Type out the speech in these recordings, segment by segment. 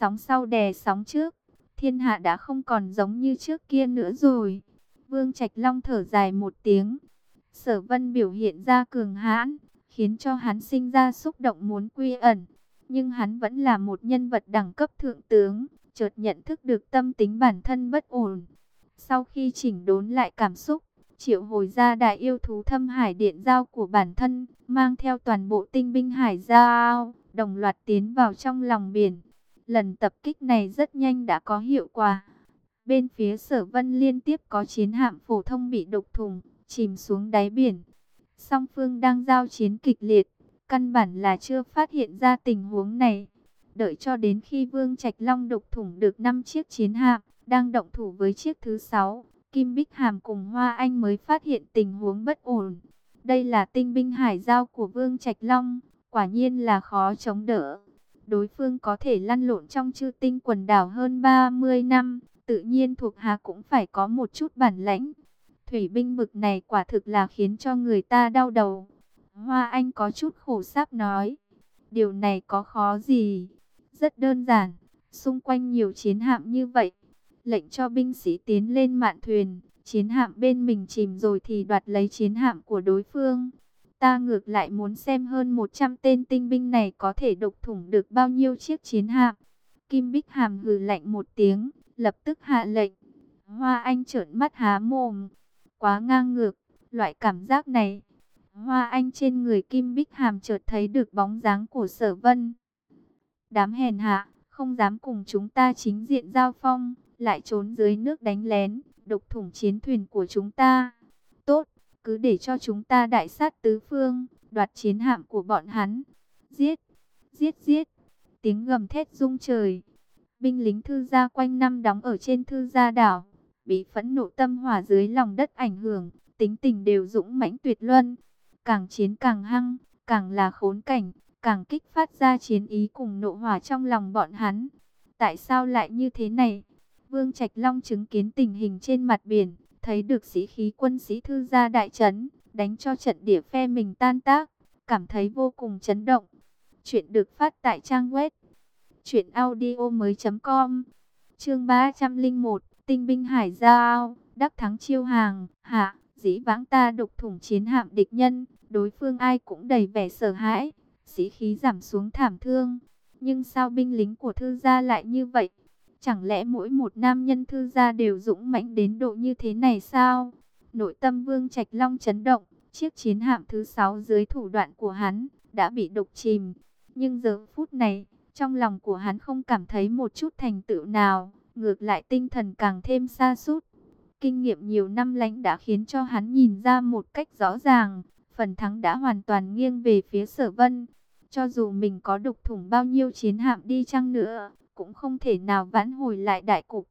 Sóng sau đè sóng trước, thiên hạ đã không còn giống như trước kia nữa rồi. Vương Trạch Long thở dài một tiếng. Sở Vân biểu hiện ra cường hãn, khiến cho hắn sinh ra xúc động muốn quy ẩn. Nhưng hắn vẫn là một nhân vật đẳng cấp thượng tướng, chợt nhận thức được tâm tính bản thân bất ổn. Sau khi chỉnh đốn lại cảm xúc, triệu hồi ra đại yêu thú thâm hải điện giao của bản thân, mang theo toàn bộ tinh binh hải giao, đồng loạt tiến vào trong lòng biển. Lần tập kích này rất nhanh đã có hiệu quả. Bên phía sở vân liên tiếp có chiến hạm phổ thông bị đục thùng, chìm xuống đáy biển. Song phương đang giao chiến kịch liệt, căn bản là chưa phát hiện ra tình huống này. Đợi cho đến khi Vương Trạch Long đục thủng được 5 chiếc chiến hạm, đang động thủ với chiếc thứ 6, Kim Bích Hàm cùng Hoa Anh mới phát hiện tình huống bất ổn. Đây là tinh binh hải giao của Vương Trạch Long, quả nhiên là khó chống đỡ. Đối phương có thể lăn lộn trong chư tinh quần đảo hơn 30 năm, tự nhiên thuộc hạ cũng phải có một chút bản lãnh. Thủy binh mực này quả thực là khiến cho người ta đau đầu. Hoa Anh có chút khổ sáp nói, điều này có khó gì? Rất đơn giản, xung quanh nhiều chiến hạm như vậy, lệnh cho binh sĩ tiến lên mạn thuyền, chiến hạm bên mình chìm rồi thì đoạt lấy chiến hạm của đối phương. Ta ngược lại muốn xem hơn 100 tên tinh binh này có thể độc thủng được bao nhiêu chiếc chiến hạm. Kim Bích Hàm hừ lạnh một tiếng, lập tức hạ lệnh. Hoa Anh trợn mắt há mồm, quá ngang ngược, loại cảm giác này. Hoa Anh trên người Kim Bích Hàm chợt thấy được bóng dáng của Sở Vân. Đám hèn hạ, không dám cùng chúng ta chính diện giao phong, lại trốn dưới nước đánh lén, độc thủng chiến thuyền của chúng ta. Cứ để cho chúng ta đại sát tứ phương, đoạt chiến hạm của bọn hắn. Giết, giết giết, tiếng gầm thét rung trời. Binh lính thư gia quanh năm đóng ở trên thư gia đảo, bị phẫn nộ tâm hỏa dưới lòng đất ảnh hưởng, tính tình đều dũng mãnh tuyệt luân. Càng chiến càng hăng, càng là khốn cảnh, càng kích phát ra chiến ý cùng nộ hỏa trong lòng bọn hắn. Tại sao lại như thế này? Vương Trạch Long chứng kiến tình hình trên mặt biển, thấy được sĩ khí quân sĩ thư gia đại trấn, đánh cho trận địa phe mình tan tác, cảm thấy vô cùng chấn động. Chuyện được phát tại trang web truyệnaudiomoi.com. Chương 301, Tinh binh hải giao, đắc thắng chiêu hàng, hạ, dĩ vãng ta đục thủng chiến hạm địch nhân, đối phương ai cũng đầy vẻ sợ hãi, sĩ khí giảm xuống thảm thương. Nhưng sao binh lính của thư gia lại như vậy? Chẳng lẽ mỗi một nam nhân thư gia đều dũng mãnh đến độ như thế này sao? Nội tâm Vương Trạch Long chấn động, chiếc chiến hạm thứ 6 dưới thủ đoạn của hắn đã bị đục chìm. Nhưng giờ phút này, trong lòng của hắn không cảm thấy một chút thành tựu nào, ngược lại tinh thần càng thêm xa sút Kinh nghiệm nhiều năm lãnh đã khiến cho hắn nhìn ra một cách rõ ràng, phần thắng đã hoàn toàn nghiêng về phía sở vân. Cho dù mình có đục thủng bao nhiêu chiến hạm đi chăng nữa, cũng không thể nào vãn hồi lại đại cục.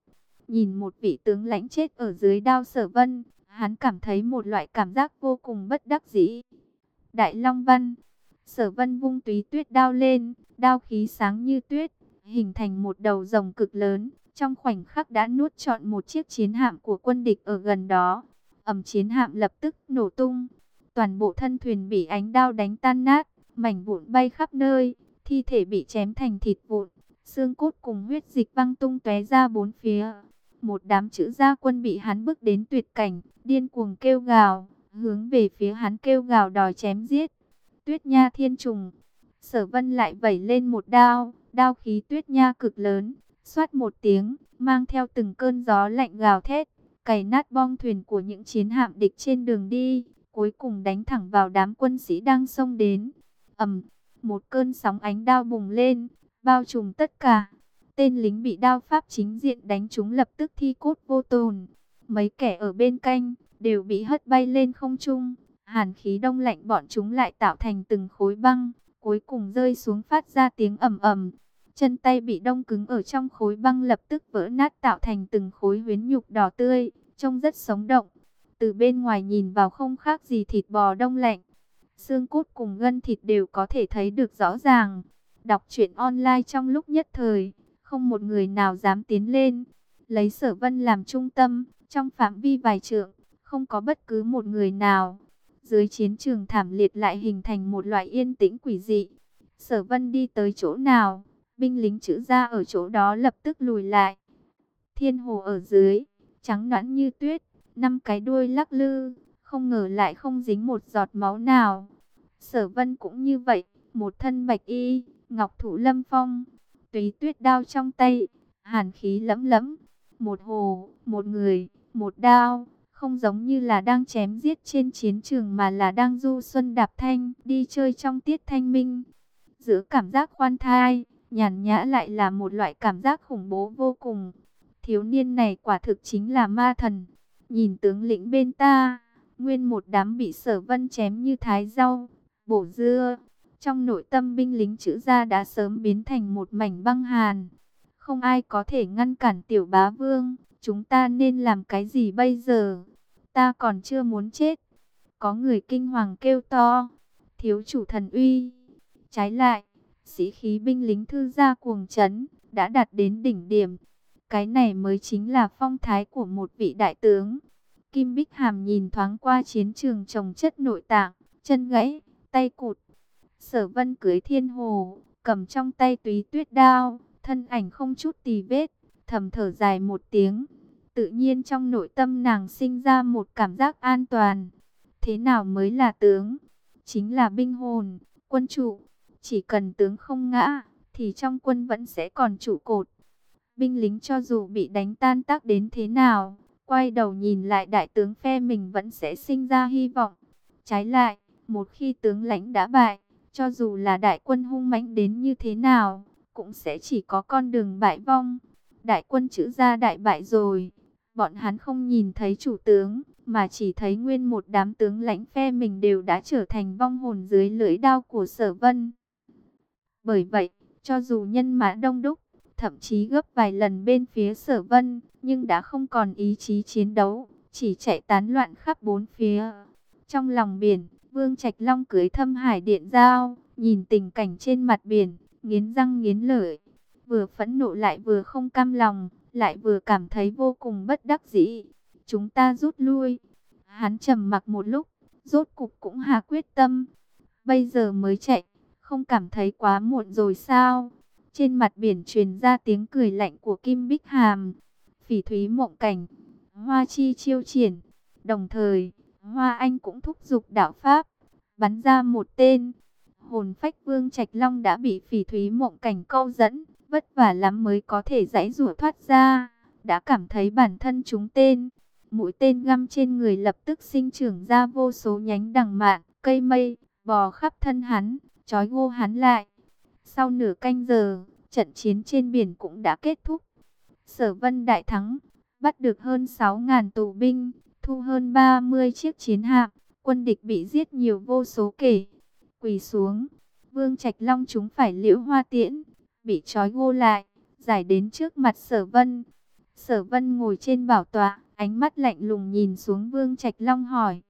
Nhìn một vị tướng lãnh chết ở dưới đao sở vân, hắn cảm thấy một loại cảm giác vô cùng bất đắc dĩ. Đại Long Văn, sở vân vung túy tuyết đao lên, đao khí sáng như tuyết, hình thành một đầu rồng cực lớn, trong khoảnh khắc đã nuốt trọn một chiếc chiến hạm của quân địch ở gần đó. Ẩm chiến hạm lập tức nổ tung, toàn bộ thân thuyền bị ánh đao đánh tan nát, mảnh vụn bay khắp nơi, thi thể bị chém thành thịt vụn, xương cốt cùng huyết dịch văng tung tóe ra bốn phía. Một đám chữ gia quân bị hắn bước đến tuyệt cảnh, điên cuồng kêu gào, hướng về phía hắn kêu gào đòi chém giết. Tuyết Nha Thiên Trùng, Sở Vân lại vẩy lên một đao, đao khí Tuyết Nha cực lớn, xoát một tiếng, mang theo từng cơn gió lạnh gào thét, cày nát bong thuyền của những chiến hạm địch trên đường đi, cuối cùng đánh thẳng vào đám quân sĩ đang xông đến. ầm, một cơn sóng ánh đao bùng lên, bao trùm tất cả. Tên lính bị đao pháp chính diện đánh trúng lập tức thi cốt vô tồn. Mấy kẻ ở bên canh đều bị hất bay lên không trung. Hàn khí đông lạnh bọn chúng lại tạo thành từng khối băng, cuối cùng rơi xuống phát ra tiếng ầm ầm. Chân tay bị đông cứng ở trong khối băng lập tức vỡ nát tạo thành từng khối huyến nhục đỏ tươi, trông rất sống động. Từ bên ngoài nhìn vào không khác gì thịt bò đông lạnh. Xương cốt cùng gân thịt đều có thể thấy được rõ ràng. Đọc truyện online trong lúc nhất thời, không một người nào dám tiến lên. Lấy sở vân làm trung tâm, trong phạm vi vài trượng, không có bất cứ một người nào. Dưới chiến trường thảm liệt lại hình thành một loại yên tĩnh quỷ dị. Sở vân đi tới chỗ nào, Binh lính chữ ra ở chỗ đó lập tức lùi lại. Thiên hồ ở dưới, trắng nõn như tuyết, năm cái đuôi lắc lư, không ngờ lại không dính một giọt máu nào. Sở vân cũng như vậy, một thân bạch y, ngọc thủ lâm phong, tùy tuyết đao trong tay, hàn khí lẫm lẫm, một hồ, một người, một đao, không giống như là đang chém giết trên chiến trường mà là đang du xuân đạp thanh, đi chơi trong tiết thanh minh. Giữa cảm giác khoan thai, nhàn nhã lại là một loại cảm giác khủng bố vô cùng. Thiếu niên này quả thực chính là ma thần. Nhìn tướng lĩnh bên ta, nguyên một đám bị sở vân chém như thái rau, bổ dưa. Trong nội tâm binh lính chữ gia đã sớm biến thành một mảnh băng hàn. Không ai có thể ngăn cản tiểu bá vương. Chúng ta nên làm cái gì bây giờ? Ta còn chưa muốn chết. Có người kinh hoàng kêu to. Thiếu chủ thần uy. Trái lại, sĩ khí binh lính thư gia cuồng chấn, đã đạt đến đỉnh điểm. Cái này mới chính là phong thái của một vị đại tướng. Kim Bích Hàm nhìn thoáng qua chiến trường trồng chất nội tạng, chân gãy, tay cụt. Sở vân cưới thiên hồ, cầm trong tay túy tuyết đao, thân ảnh không chút tì vết, thầm thở dài một tiếng. Tự nhiên trong nội tâm nàng sinh ra một cảm giác an toàn. Thế nào mới là tướng? Chính là binh hồn, quân trụ Chỉ cần tướng không ngã, thì trong quân vẫn sẽ còn trụ cột. Binh lính cho dù bị đánh tan tác đến thế nào, quay đầu nhìn lại đại tướng phe mình vẫn sẽ sinh ra hy vọng. Trái lại, một khi tướng lãnh đã bại, cho dù là đại quân hung mãnh đến như thế nào, cũng sẽ chỉ có con đường bại vong. Đại quân chữ ra đại bại rồi, bọn hắn không nhìn thấy chủ tướng, mà chỉ thấy nguyên một đám tướng lãnh phe mình đều đã trở thành vong hồn dưới lưỡi đao của sở vân. Bởi vậy, cho dù nhân mã đông đúc, thậm chí gấp vài lần bên phía sở vân, nhưng đã không còn ý chí chiến đấu, chỉ chạy tán loạn khắp bốn phía. Trong lòng biển, Vương Trạch Long cưới thâm hải điện giao, nhìn tình cảnh trên mặt biển, nghiến răng nghiến lợi, vừa phẫn nộ lại vừa không cam lòng, lại vừa cảm thấy vô cùng bất đắc dĩ. Chúng ta rút lui. Hắn trầm mặc một lúc, rốt cục cũng hạ quyết tâm. Bây giờ mới chạy, không cảm thấy quá muộn rồi sao? Trên mặt biển truyền ra tiếng cười lạnh của Kim Bích Hàm. Phỉ thúy mộng cảnh, hoa chi chiêu triển. Đồng thời, Hoa Anh cũng thúc giục đạo Pháp, bắn ra một tên. Hồn phách vương Trạch Long đã bị phỉ thúy mộng cảnh câu dẫn, vất vả lắm mới có thể giải rủa thoát ra. Đã cảm thấy bản thân chúng tên. Mũi tên găm trên người lập tức sinh trưởng ra vô số nhánh đằng mạn, cây mây, bò khắp thân hắn, trói gô hắn lại. Sau nửa canh giờ, trận chiến trên biển cũng đã kết thúc. Sở Vân đại thắng, bắt được hơn 6.000 tù binh, thu hơn 30 chiếc chiến hạm, quân địch bị giết nhiều vô số kể. Quỳ xuống, Vương Trạch Long chúng phải liễu hoa tiễn, bị trói gô lại, giải đến trước mặt Sở Vân. Sở Vân ngồi trên bảo tọa, ánh mắt lạnh lùng nhìn xuống Vương Trạch Long hỏi: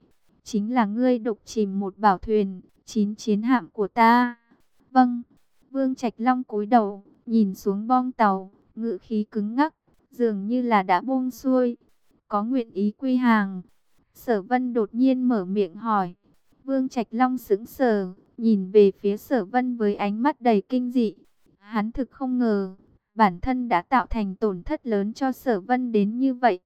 "Chính là ngươi độc chìm một bảo thuyền, chín chiến hạm của ta?" "Vâng." Vương Trạch Long cúi đầu, nhìn xuống bong tàu, ngự khí cứng ngắc, dường như là đã buông xuôi. Có nguyện ý quy hàng. Sở Vân đột nhiên mở miệng hỏi. Vương Trạch Long sững sờ, nhìn về phía Sở Vân với ánh mắt đầy kinh dị. Hắn thực không ngờ, bản thân đã tạo thành tổn thất lớn cho Sở Vân đến như vậy.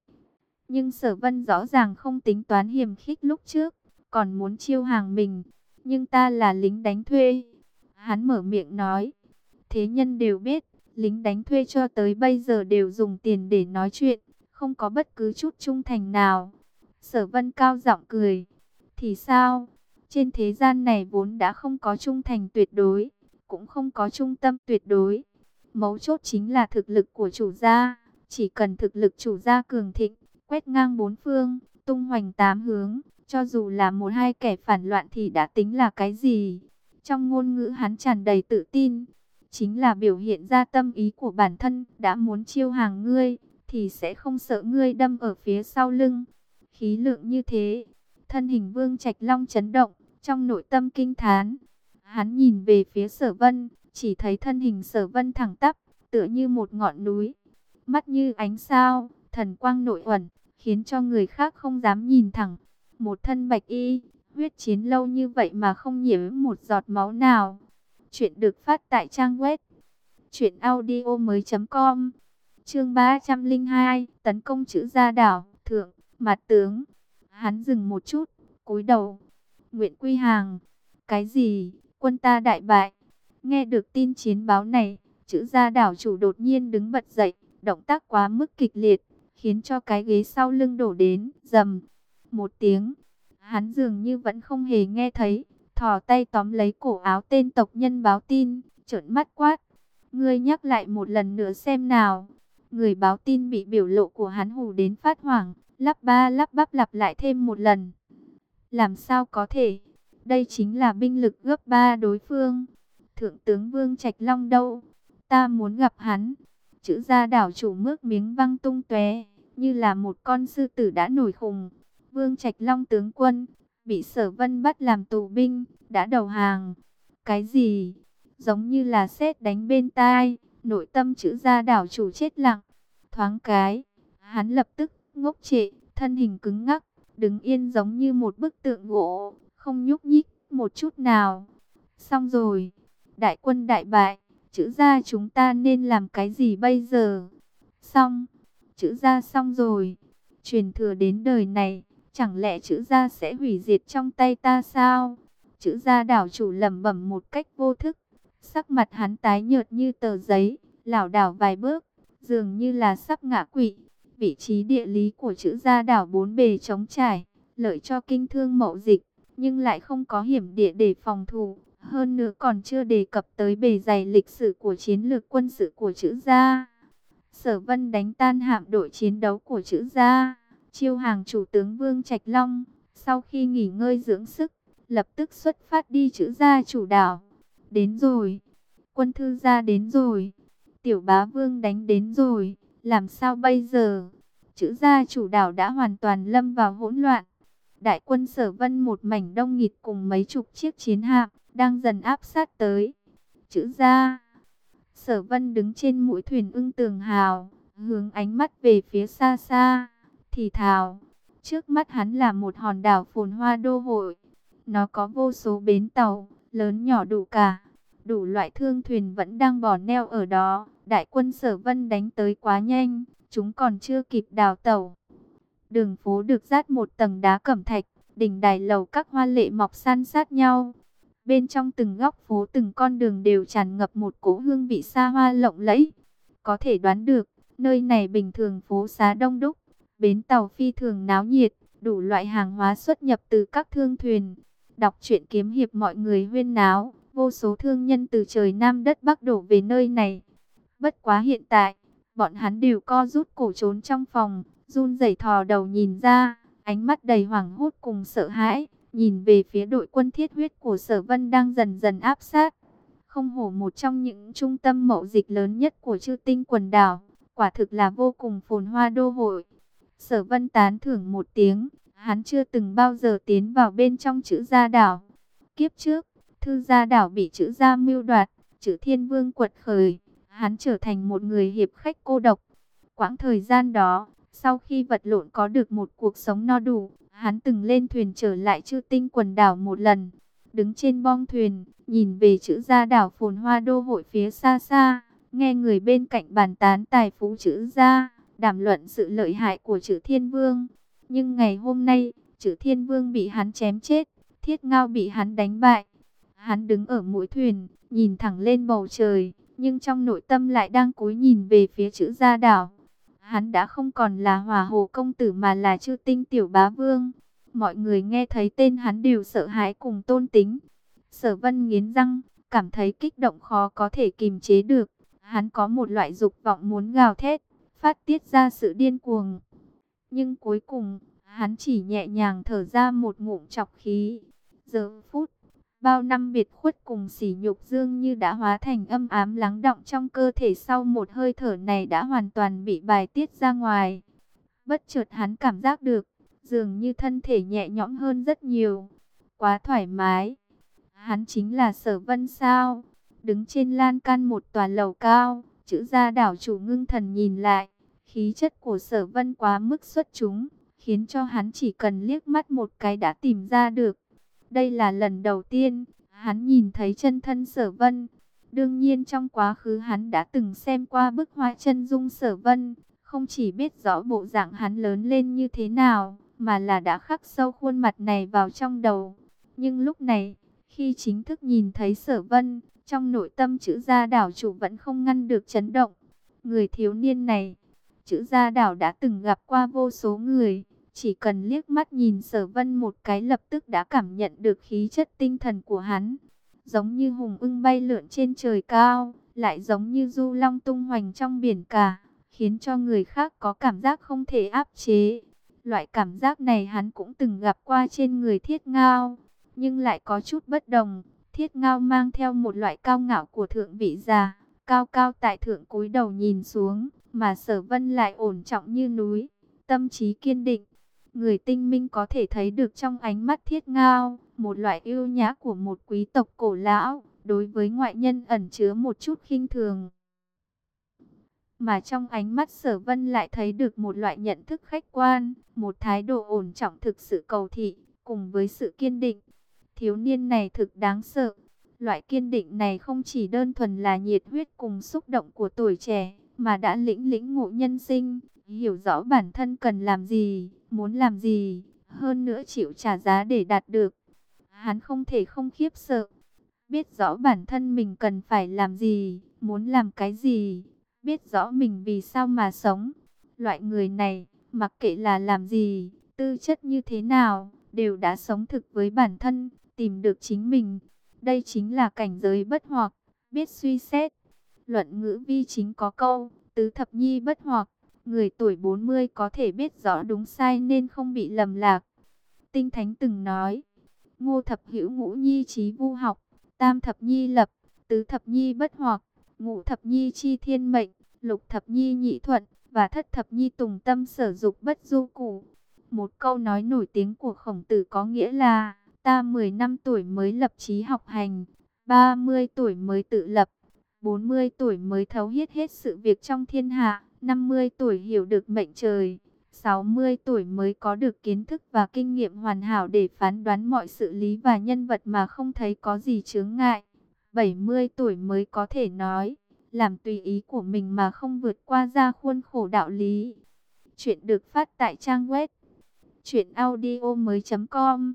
Nhưng Sở Vân rõ ràng không tính toán hiểm khích lúc trước, còn muốn chiêu hàng mình. Nhưng ta là lính đánh thuê. Hắn mở miệng nói. Thế nhân đều biết, lính đánh thuê cho tới bây giờ đều dùng tiền để nói chuyện, không có bất cứ chút trung thành nào. Sở vân cao giọng cười. Thì sao? Trên thế gian này vốn đã không có trung thành tuyệt đối, cũng không có trung tâm tuyệt đối. Mấu chốt chính là thực lực của chủ gia. Chỉ cần thực lực chủ gia cường thịnh, quét ngang bốn phương, tung hoành tám hướng, cho dù là một hai kẻ phản loạn thì đã tính là cái gì? Trong ngôn ngữ hắn tràn đầy tự tin, chính là biểu hiện ra tâm ý của bản thân, đã muốn chiêu hàng ngươi, thì sẽ không sợ ngươi đâm ở phía sau lưng. Khí lượng như thế, thân hình vương trạch long chấn động, trong nội tâm kinh thán. Hắn nhìn về phía sở vân, chỉ thấy thân hình sở vân thẳng tắp, tựa như một ngọn núi. Mắt như ánh sao, thần quang nội uẩn, khiến cho người khác không dám nhìn thẳng. Một thân bạch y, huyết chiến lâu như vậy mà không nhiễm một giọt máu nào. Chuyện được phát tại trang web Chuyện audio mới com Chương 302 Tấn công chữ gia đảo Thượng, mặt tướng. Hắn dừng một chút, cúi đầu. Nguyện quy hàng. Cái gì, quân ta đại bại. Nghe được tin chiến báo này Chữ gia đảo chủ đột nhiên đứng bật dậy Động tác quá mức kịch liệt Khiến cho cái ghế sau lưng đổ đến Dầm Một tiếng Hắn dường như vẫn không hề nghe thấy Thò tay tóm lấy cổ áo tên tộc nhân báo tin Trợn mắt quát. Ngươi nhắc lại một lần nữa xem nào. Người báo tin bị biểu lộ của hắn hù đến phát hoảng, lắp ba lắp bắp lặp lại thêm một lần. Làm sao có thể? Đây chính là binh lực gấp ba đối phương. Thượng tướng Vương Trạch Long đâu? Ta muốn gặp hắn. Chữ gia đảo chủ mước miếng văng tung tóe, như là một con sư tử đã nổi khùng. Vương Trạch Long tướng quân, bị sở vân bắt làm tù binh, đã đầu hàng. Cái gì? giống như là xét đánh bên tai, nội tâm chữ gia đảo chủ chết lặng. Thoáng cái, hắn lập tức ngốc trệ, thân hình cứng ngắc, đứng yên giống như một bức tượng gỗ, không nhúc nhích một chút nào. Xong rồi, đại quân đại bại, chữ gia chúng ta nên làm cái gì bây giờ? Xong, chữ gia xong rồi, truyền thừa đến đời này, chẳng lẽ chữ gia sẽ hủy diệt trong tay ta sao? Chữ gia đảo chủ lẩm bẩm một cách vô thức, Sắc mặt hắn tái nhợt như tờ giấy, lảo đảo vài bước, dường như là sắp ngã quỵ. Vị trí địa lý của chữ gia đảo bốn bề trống trải, lợi cho kinh thương mậu dịch, nhưng lại không có hiểm địa để phòng thủ. Hơn nữa còn chưa đề cập tới bề dày lịch sử của chiến lược quân sự của chữ gia. Sở Vân đánh tan hạm đội chiến đấu của chữ gia, chiêu hàng chủ tướng Vương Trạch Long. Sau khi nghỉ ngơi dưỡng sức, lập tức xuất phát đi chữ gia chủ đảo. Đến rồi. Quân thư gia đến rồi. Tiểu bá vương đánh đến rồi. Làm sao bây giờ? Chữ gia chủ đảo đã hoàn toàn lâm vào hỗn loạn. Đại quân sở vân một mảnh đông nghịt cùng mấy chục chiếc chiến hạm đang dần áp sát tới. Chữ gia. Sở vân đứng trên mũi thuyền ưng tường hào, hướng ánh mắt về phía xa xa, thì thào. Trước mắt hắn là một hòn đảo phồn hoa đô hội. Nó có vô số bến tàu, lớn nhỏ đủ cả. Đủ loại thương thuyền vẫn đang bỏ neo ở đó. Đại quân sở vân đánh tới quá nhanh, chúng còn chưa kịp đào tàu. Đường phố được dát một tầng đá cẩm thạch, đỉnh đài lầu các hoa lệ mọc san sát nhau. Bên trong từng góc phố từng con đường đều tràn ngập một cỗ hương vị xa hoa lộng lẫy. Có thể đoán được, nơi này bình thường phố xá đông đúc, bến tàu phi thường náo nhiệt, đủ loại hàng hóa xuất nhập từ các thương thuyền. Đọc truyện kiếm hiệp mọi người huyên náo, vô số thương nhân từ trời Nam đất Bắc đổ về nơi này. Bất quá hiện tại, bọn hắn đều co rút cổ trốn trong phòng, run rẩy thò đầu nhìn ra, ánh mắt đầy hoảng hốt cùng sợ hãi, nhìn về phía đội quân thiết huyết của Sở Vân đang dần dần áp sát. Không hổ một trong những trung tâm mậu dịch lớn nhất của chư tinh quần đảo, quả thực là vô cùng phồn hoa đô hội. Sở Vân tán thưởng một tiếng, Hắn chưa từng bao giờ tiến vào bên trong chữ gia đảo. Kiếp trước, thư gia đảo bị chữ gia mưu đoạt, chữ thiên vương quật khởi. Hắn trở thành một người hiệp khách cô độc. Quãng thời gian đó, sau khi vật lộn có được một cuộc sống no đủ, hắn từng lên thuyền trở lại chư tinh quần đảo một lần. Đứng trên bong thuyền, nhìn về chữ gia đảo phồn hoa đô hội phía xa xa, nghe người bên cạnh bàn tán tài phú chữ gia, đàm luận sự lợi hại của chữ thiên vương. Nhưng ngày hôm nay, chữ thiên vương bị hắn chém chết, thiết ngao bị hắn đánh bại. Hắn đứng ở mũi thuyền, nhìn thẳng lên bầu trời, nhưng trong nội tâm lại đang cúi nhìn về phía chữ gia đảo. Hắn đã không còn là hòa hồ công tử mà là chư tinh tiểu bá vương. Mọi người nghe thấy tên hắn đều sợ hãi cùng tôn tính. Sở vân nghiến răng, cảm thấy kích động khó có thể kìm chế được. Hắn có một loại dục vọng muốn gào thét, phát tiết ra sự điên cuồng. Nhưng cuối cùng, hắn chỉ nhẹ nhàng thở ra một ngụm chọc khí. Giờ phút, bao năm biệt khuất cùng sỉ nhục dương như đã hóa thành âm ám lắng động trong cơ thể sau một hơi thở này đã hoàn toàn bị bài tiết ra ngoài. Bất chợt hắn cảm giác được, dường như thân thể nhẹ nhõm hơn rất nhiều. Quá thoải mái. Hắn chính là sở vân sao. Đứng trên lan can một tòa lầu cao, chữ gia đảo chủ ngưng thần nhìn lại Khí chất của sở vân quá mức xuất chúng, khiến cho hắn chỉ cần liếc mắt một cái đã tìm ra được. Đây là lần đầu tiên, hắn nhìn thấy chân thân sở vân. Đương nhiên trong quá khứ hắn đã từng xem qua bức hoa chân dung sở vân, không chỉ biết rõ bộ dạng hắn lớn lên như thế nào, mà là đã khắc sâu khuôn mặt này vào trong đầu. Nhưng lúc này, khi chính thức nhìn thấy sở vân, trong nội tâm chữ gia đảo chủ vẫn không ngăn được chấn động. Người thiếu niên này, chữ gia đảo đã từng gặp qua vô số người, chỉ cần liếc mắt nhìn sở vân một cái lập tức đã cảm nhận được khí chất tinh thần của hắn. Giống như hùng ưng bay lượn trên trời cao, lại giống như du long tung hoành trong biển cả, khiến cho người khác có cảm giác không thể áp chế. Loại cảm giác này hắn cũng từng gặp qua trên người thiết ngao, nhưng lại có chút bất đồng. Thiết ngao mang theo một loại cao ngạo của thượng vị già, cao cao tại thượng cúi đầu nhìn xuống, mà sở vân lại ổn trọng như núi, tâm trí kiên định. Người tinh minh có thể thấy được trong ánh mắt thiết ngao, một loại yêu nhã của một quý tộc cổ lão, đối với ngoại nhân ẩn chứa một chút khinh thường. Mà trong ánh mắt sở vân lại thấy được một loại nhận thức khách quan, một thái độ ổn trọng thực sự cầu thị, cùng với sự kiên định. Thiếu niên này thực đáng sợ. Loại kiên định này không chỉ đơn thuần là nhiệt huyết cùng xúc động của tuổi trẻ, mà đã lĩnh lĩnh ngộ nhân sinh, hiểu rõ bản thân cần làm gì, muốn làm gì, hơn nữa chịu trả giá để đạt được. Hắn không thể không khiếp sợ, biết rõ bản thân mình cần phải làm gì, muốn làm cái gì, biết rõ mình vì sao mà sống. Loại người này, mặc kệ là làm gì, tư chất như thế nào, đều đã sống thực với bản thân, tìm được chính mình. Đây chính là cảnh giới bất hoặc, biết suy xét. Luận ngữ vi chính có câu, tứ thập nhi bất hoặc, người tuổi 40 có thể biết rõ đúng sai nên không bị lầm lạc. Tinh Thánh từng nói, ngô thập hữu ngũ nhi trí vu học, tam thập nhi lập, tứ thập nhi bất hoặc, ngũ thập nhi chi thiên mệnh, lục thập nhi nhị thuận, và thất thập nhi tùng tâm sở dục bất du cụ. Một câu nói nổi tiếng của khổng tử có nghĩa là, ta 10 năm tuổi mới lập trí học hành, 30 tuổi mới tự lập, 40 tuổi mới thấu hết hết sự việc trong thiên hạ, 50 tuổi hiểu được mệnh trời, 60 tuổi mới có được kiến thức và kinh nghiệm hoàn hảo để phán đoán mọi sự lý và nhân vật mà không thấy có gì chướng ngại. 70 tuổi mới có thể nói, làm tùy ý của mình mà không vượt qua ra khuôn khổ đạo lý. Chuyện được phát tại trang web truyệnaudiomoi.com.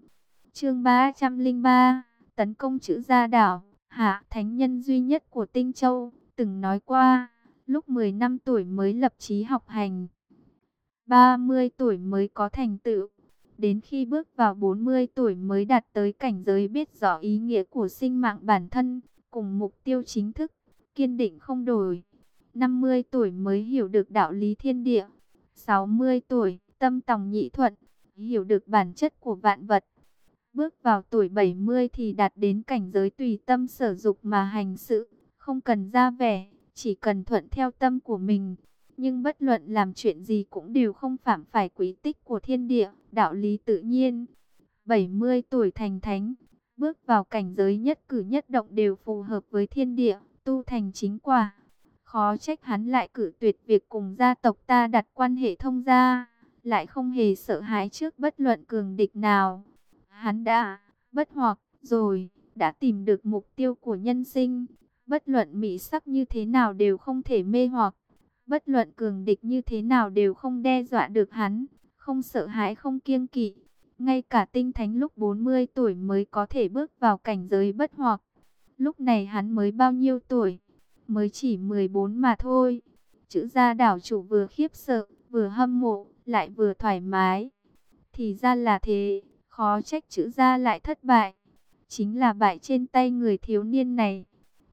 Chương 303, tấn công chữ gia đảo, Hạ thánh nhân duy nhất của Tinh Châu, từng nói qua, lúc 10 năm tuổi mới lập chí học hành, 30 tuổi mới có thành tựu, đến khi bước vào 40 tuổi mới đạt tới cảnh giới biết rõ ý nghĩa của sinh mạng bản thân, cùng mục tiêu chính thức kiên định không đổi. 50 tuổi mới hiểu được đạo lý thiên địa. 60 tuổi, tâm tòng nhị thuận, hiểu được bản chất của vạn vật. Bước vào tuổi 70 thì đạt đến cảnh giới tùy tâm sở dục mà hành sự, không cần ra vẻ, chỉ cần thuận theo tâm của mình. Nhưng bất luận làm chuyện gì cũng đều không phạm phải quý tích của thiên địa, đạo lý tự nhiên. 70 tuổi thành thánh, bước vào cảnh giới nhất cử nhất động đều phù hợp với thiên địa, tu thành chính quả. Khó trách hắn lại cử tuyệt việc cùng gia tộc ta đặt quan hệ thông gia, lại không hề sợ hãi trước bất luận cường địch nào. Hắn đã, bất hoặc, rồi, đã tìm được mục tiêu của nhân sinh. Bất luận mỹ sắc như thế nào đều không thể mê hoặc. Bất luận cường địch như thế nào đều không đe dọa được hắn. Không sợ hãi không kiêng kỵ. Ngay cả tinh thánh lúc 40 tuổi mới có thể bước vào cảnh giới bất hoặc. Lúc này hắn mới bao nhiêu tuổi? Mới chỉ 14 mà thôi. Chữ gia đảo chủ vừa khiếp sợ, vừa hâm mộ, lại vừa thoải mái. Thì ra là thế, khó trách chữ gia lại thất bại. Chính là bại trên tay người thiếu niên này.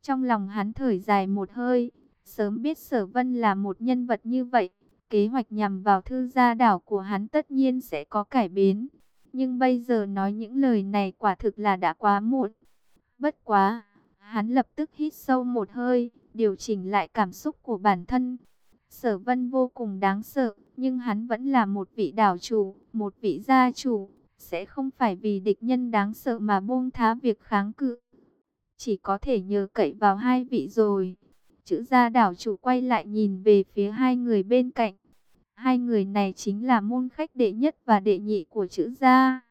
Trong lòng hắn thở dài một hơi, sớm biết sở vân là một nhân vật như vậy. Kế hoạch nhằm vào thư gia đảo của hắn tất nhiên sẽ có cải biến. Nhưng bây giờ nói những lời này quả thực là đã quá muộn. Bất quá, Hắn lập tức hít sâu một hơi, điều chỉnh lại cảm xúc của bản thân. Sở vân vô cùng đáng sợ, nhưng hắn vẫn là một vị đảo chủ, một vị gia chủ, sẽ không phải vì địch nhân đáng sợ mà buông thá việc kháng cự. Chỉ có thể nhờ cậy vào hai vị rồi. Chữ gia đảo chủ quay lại nhìn về phía hai người bên cạnh. Hai người này chính là môn khách đệ nhất và đệ nhị của chữ gia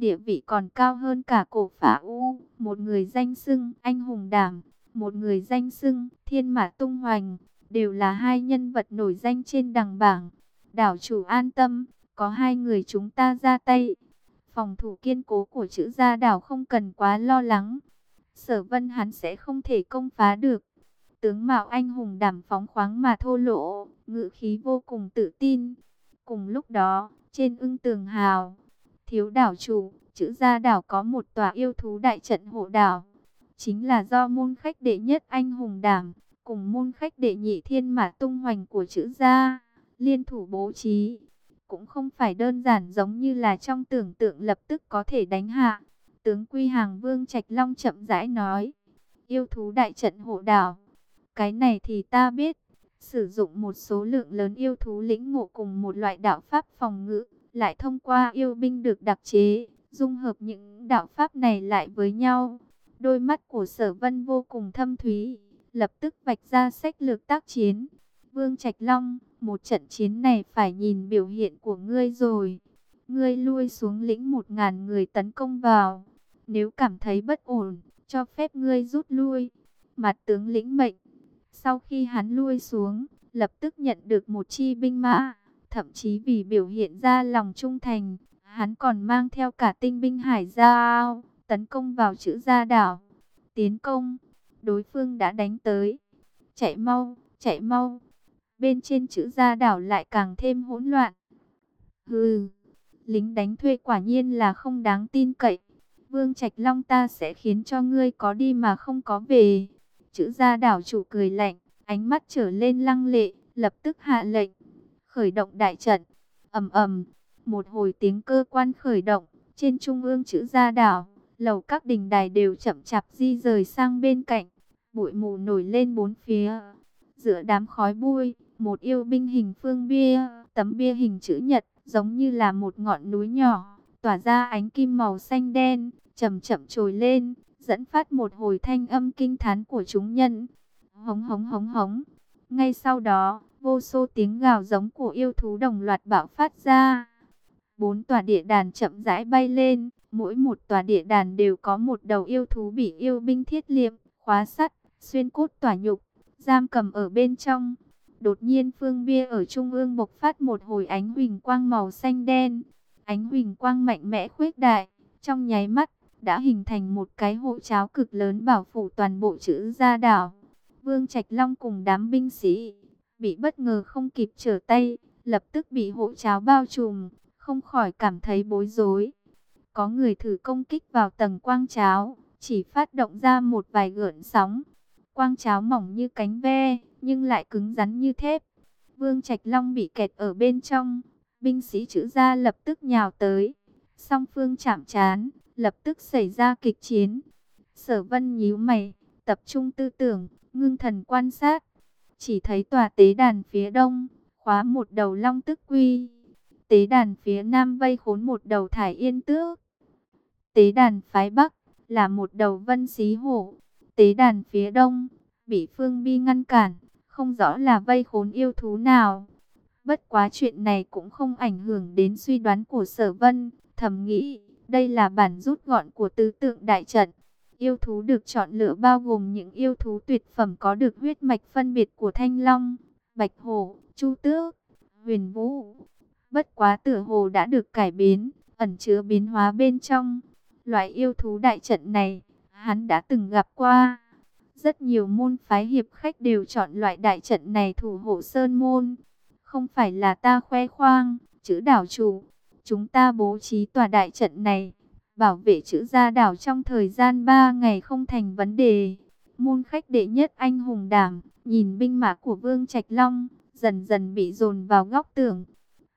địa vị còn cao hơn cả cổ phả U, một người danh xưng anh hùng đảm, một người danh xưng Thiên Mã Tung Hoành, đều là hai nhân vật nổi danh trên đằng bảng. Đảo chủ an tâm, có hai người chúng ta ra tay. Phòng thủ kiên cố của chữ gia đảo không cần quá lo lắng. Sở vân hắn sẽ không thể công phá được. Tướng Mạo anh hùng đảm phóng khoáng mà thô lỗ, ngự khí vô cùng tự tin. Cùng lúc đó, trên ưng tường hào, thiếu đảo chủ, chữ gia đảo có một tòa yêu thú đại trận hộ đảo. Chính là do môn khách đệ nhất anh hùng đảm, cùng môn khách đệ nhị thiên mã tung hoành của chữ gia, liên thủ bố trí. Cũng không phải đơn giản giống như là trong tưởng tượng lập tức có thể đánh hạ. Tướng Quy Hàng Vương Trạch Long chậm rãi nói, yêu thú đại trận hộ đảo. Cái này thì ta biết, sử dụng một số lượng lớn yêu thú lĩnh ngộ cùng một loại đạo pháp phòng ngự, lại thông qua yêu binh được đặc chế, dung hợp những đạo pháp này lại với nhau. Đôi mắt của sở vân vô cùng thâm thúy, lập tức vạch ra sách lược tác chiến. Vương Trạch Long, một trận chiến này phải nhìn biểu hiện của ngươi rồi. Ngươi lui xuống lĩnh một ngàn người tấn công vào. Nếu cảm thấy bất ổn, cho phép ngươi rút lui. Mặt tướng lĩnh mệnh. Sau khi hắn lui xuống, lập tức nhận được một chi binh mã. Thậm chí vì biểu hiện ra lòng trung thành, hắn còn mang theo cả tinh binh hải giao, tấn công vào chữ gia đảo. Tiến công, đối phương đã đánh tới. Chạy mau, chạy mau. Bên trên chữ gia đảo lại càng thêm hỗn loạn. Hừ, lính đánh thuê quả nhiên là không đáng tin cậy. Vương Trạch Long ta sẽ khiến cho ngươi có đi mà không có về. Chữ gia đảo chủ cười lạnh, ánh mắt trở lên lăng lệ, lập tức hạ lệnh. Khởi động đại trận, ầm ầm, một hồi tiếng cơ quan khởi động, trên trung ương chữ gia đảo, lầu các đình đài đều chậm chạp di rời sang bên cạnh, bụi mù nổi lên bốn phía. Giữa đám khói bụi, một yêu binh hình phương bia, tấm bia hình chữ nhật, giống như là một ngọn núi nhỏ, tỏa ra ánh kim màu xanh đen, chậm chậm trồi lên, dẫn phát một hồi thanh âm kinh thán của chúng nhân. Hống hống hống hống. Ngay sau đó, vô số tiếng gào giống của yêu thú đồng loạt bạo phát ra. Bốn tòa địa đàn chậm rãi bay lên, mỗi một tòa địa đàn đều có một đầu yêu thú bị yêu binh thiết liệm, khóa sắt, xuyên cốt tỏa nhục, giam cầm ở bên trong. Đột nhiên phương bia ở trung ương bộc phát một hồi ánh huỳnh quang màu xanh đen. Ánh huỳnh quang mạnh mẽ khuếch đại, trong nháy mắt, đã hình thành một cái hộ cháo cực lớn bảo phủ toàn bộ chữ gia đảo. Vương Trạch Long cùng đám binh sĩ, bị bất ngờ không kịp trở tay, lập tức bị hộ cháo bao trùm, không khỏi cảm thấy bối rối. Có người thử công kích vào tầng quang cháo, chỉ phát động ra một vài gợn sóng. Quang cháo mỏng như cánh ve, nhưng lại cứng rắn như thép. Vương Trạch Long bị kẹt ở bên trong, binh sĩ chữ gia lập tức nhào tới. Song phương chạm chán, lập tức xảy ra kịch chiến. Sở vân nhíu mày, tập trung tư tưởng, ngưng thần quan sát. Chỉ thấy tòa tế đàn phía đông, khóa một đầu long tức quy. Tế đàn phía nam vây khốn một đầu thải yên tước. Tế đàn phái bắc, là một đầu vân xí hổ. Tế đàn phía đông, bị phương bi ngăn cản, không rõ là vây khốn yêu thú nào. Bất quá chuyện này cũng không ảnh hưởng đến suy đoán của sở vân, thầm nghĩ, đây là bản rút gọn của tứ tượng đại trận. Yêu thú được chọn lựa bao gồm những yêu thú tuyệt phẩm có được huyết mạch phân biệt của Thanh Long, Bạch Hổ, Chu Tước, Huyền Vũ. Bất quá tử hồ đã được cải biến, ẩn chứa biến hóa bên trong. Loại yêu thú đại trận này, hắn đã từng gặp qua. Rất nhiều môn phái hiệp khách đều chọn loại đại trận này thủ hộ sơn môn. Không phải là ta khoe khoang, chữ đảo chủ. Chúng ta bố trí tòa đại trận này, bảo vệ chữ gia đảo trong thời gian 3 ngày không thành vấn đề. Môn khách đệ nhất anh hùng đảm, nhìn binh mã của Vương Trạch Long, dần dần bị dồn vào góc tường.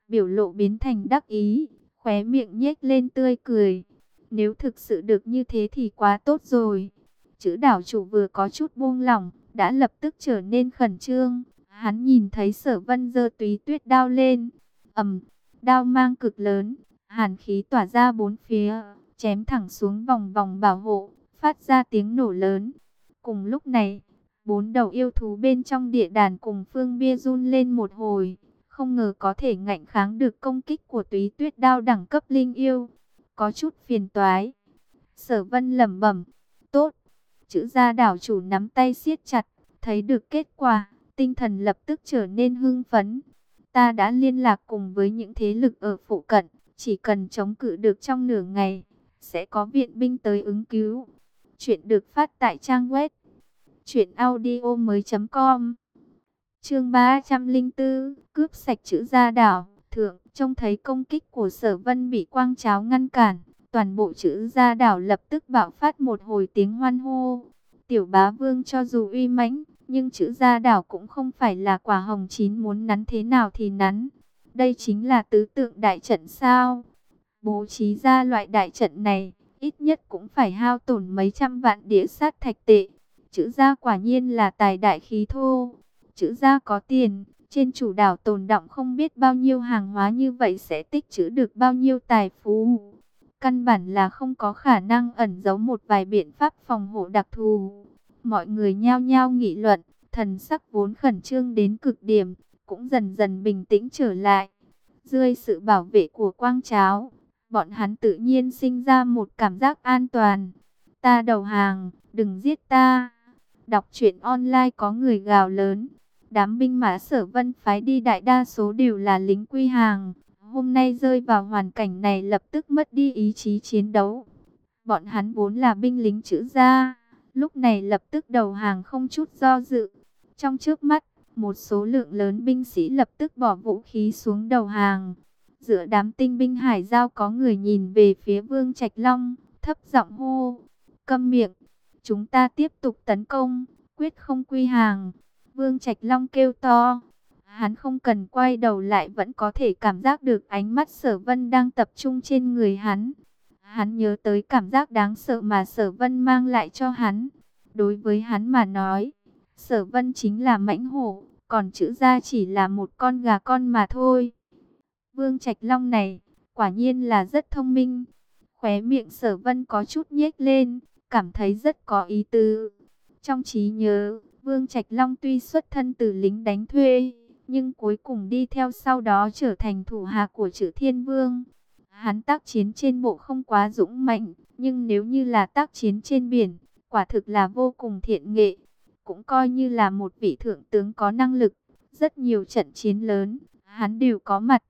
Biểu lộ biến thành đắc ý, khóe miệng nhếch lên tươi cười. Nếu thực sự được như thế thì quá tốt rồi. Chữ đảo chủ vừa có chút buông lỏng, đã lập tức trở nên khẩn trương. Hắn nhìn thấy sở vân dơ túy tuyết đao lên. ầm, đao mang cực lớn, hàn khí tỏa ra bốn phía, chém thẳng xuống vòng vòng bảo hộ, phát ra tiếng nổ lớn. Cùng lúc này, bốn đầu yêu thú bên trong địa đàn cùng phương bia run lên một hồi, không ngờ có thể ngạnh kháng được công kích của túy tuyết đao đẳng cấp linh yêu. Có chút phiền toái. Sở vân lẩm bẩm, Chữ gia đảo chủ nắm tay siết chặt, thấy được kết quả, tinh thần lập tức trở nên hưng phấn. Ta đã liên lạc cùng với những thế lực ở phụ cận, chỉ cần chống cự được trong nửa ngày, sẽ có viện binh tới ứng cứu. Chuyện được phát tại trang web truyệnaudiomoi.com. Chương 304, cướp sạch chữ gia đảo, thượng, trông thấy công kích của Sở Vân bị quang cháo ngăn cản, toàn bộ chữ gia đảo lập tức bạo phát một hồi tiếng hoan hô. Tiểu bá vương cho dù uy mãnh, nhưng chữ gia đảo cũng không phải là quả hồng chín muốn nắn thế nào thì nắn. Đây chính là tứ tượng đại trận sao? Bố trí ra loại đại trận này, ít nhất cũng phải hao tổn mấy trăm vạn đĩa sát thạch tệ. Chữ gia quả nhiên là tài đại khí thô. Chữ gia có tiền, trên chủ đảo tồn động không biết bao nhiêu hàng hóa như vậy sẽ tích trữ được bao nhiêu tài phú. Căn bản là không có khả năng ẩn giấu một vài biện pháp phòng hộ đặc thù. Mọi người nhao nhao nghị luận, thần sắc vốn khẩn trương đến cực điểm, cũng dần dần bình tĩnh trở lại. Dưới sự bảo vệ của quang cháo, bọn hắn tự nhiên sinh ra một cảm giác an toàn. Ta đầu hàng, đừng giết ta. Đọc truyện online có người gào lớn. Đám binh mã sở vân phái đi đại đa số đều là lính quy hàng. Hôm nay rơi vào hoàn cảnh này lập tức mất đi ý chí chiến đấu. Bọn hắn vốn là binh lính chữ gia. Lúc này lập tức đầu hàng không chút do dự. Trong trước mắt, một số lượng lớn binh sĩ lập tức bỏ vũ khí xuống đầu hàng. Giữa đám tinh binh hải giao có người nhìn về phía Vương Trạch Long, thấp giọng hô, câm miệng, chúng ta tiếp tục tấn công, quyết không quy hàng. Vương Trạch Long kêu to, hắn không cần quay đầu lại vẫn có thể cảm giác được ánh mắt sở vân đang tập trung trên người hắn. Hắn nhớ tới cảm giác đáng sợ mà sở vân mang lại cho hắn. Đối với hắn mà nói, sở vân chính là mãnh hổ, còn chữ gia chỉ là một con gà con mà thôi. Vương Trạch Long này, quả nhiên là rất thông minh. Khóe miệng sở vân có chút nhếch lên, cảm thấy rất có ý tứ. Trong trí nhớ, Vương Trạch Long tuy xuất thân từ lính đánh thuê, nhưng cuối cùng đi theo sau đó trở thành thủ hạ của chữ Thiên Vương. Hắn tác chiến trên bộ không quá dũng mạnh, nhưng nếu như là tác chiến trên biển, quả thực là vô cùng thiện nghệ. Cũng coi như là một vị thượng tướng có năng lực, rất nhiều trận chiến lớn, hắn đều có mặt.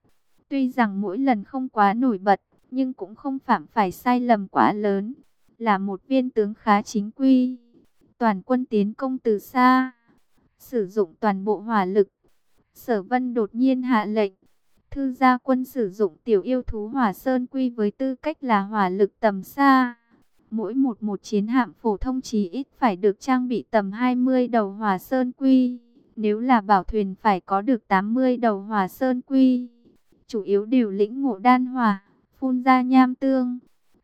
Tuy rằng mỗi lần không quá nổi bật, nhưng cũng không phạm phải sai lầm quá lớn. Là một viên tướng khá chính quy. Toàn quân tiến công từ xa. Sử dụng toàn bộ hỏa lực. Sở vân đột nhiên hạ lệnh. Thư gia quân sử dụng tiểu yêu thú hỏa sơn quy với tư cách là hỏa lực tầm xa. Mỗi một một chiến hạm phổ thông chí ít phải được trang bị tầm 20 đầu hỏa sơn quy. Nếu là bảo thuyền phải có được 80 đầu hỏa sơn quy chủ yếu điều lĩnh ngộ đan hỏa, phun ra nham tương.